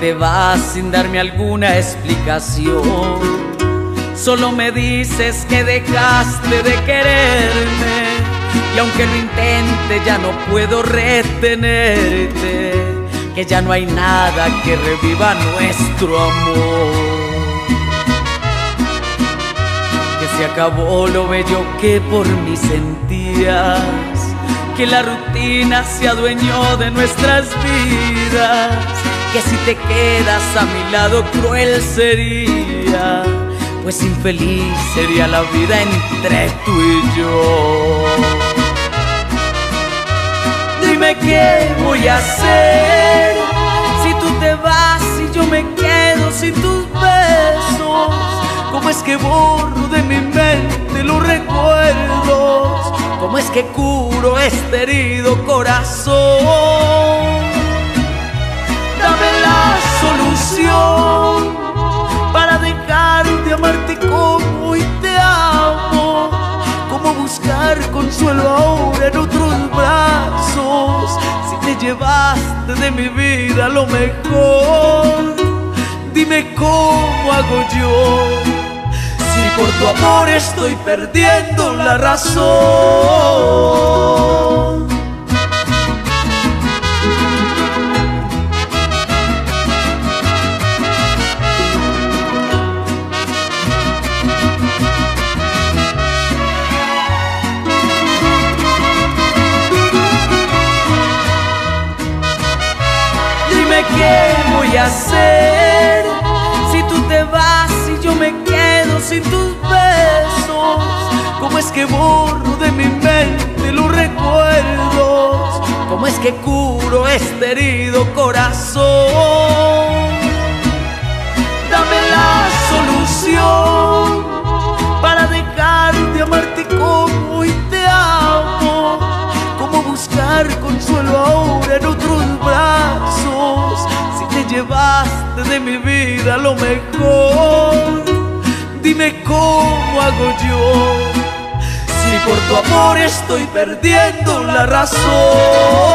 te vas sin darme alguna explicación. Solo me dices que dejaste de quererme y aunque lo intente ya no puedo retenerte, que ya no hay nada que reviva nuestro amor. Que se acabó lo bello que por mí sentías, que la rutina se adueñó de nuestras vidas, si te quedas a mi lado cruel sería pues infeliz sería la vida entre tú y yo. Dime qué voy a hacer si tú te vas y yo me quedo sin tus besos. ¿Cómo es que borro de mi mente los recuerdos? ¿Cómo es que curo este herido corazón? Consuelo ahora en otros brazos. Si te llevaste de mi vida lo mejor, dime cómo hago yo. Si por tu amor estoy perdiendo la razón. Qué voy a hacer si tú te vas y yo me quedo sin tus besos. ¿Cómo es que borro de mi mente los recuerdos? ¿Cómo es que curo este herido corazón? Dame la solución para dejar de amarte como hoy te amo. ¿Cómo buscar consuelo ahora en otros brazos? Llevaste de mi vida lo mejor. Dime cómo hago yo, si por tu amor estoy perdiendo la razón.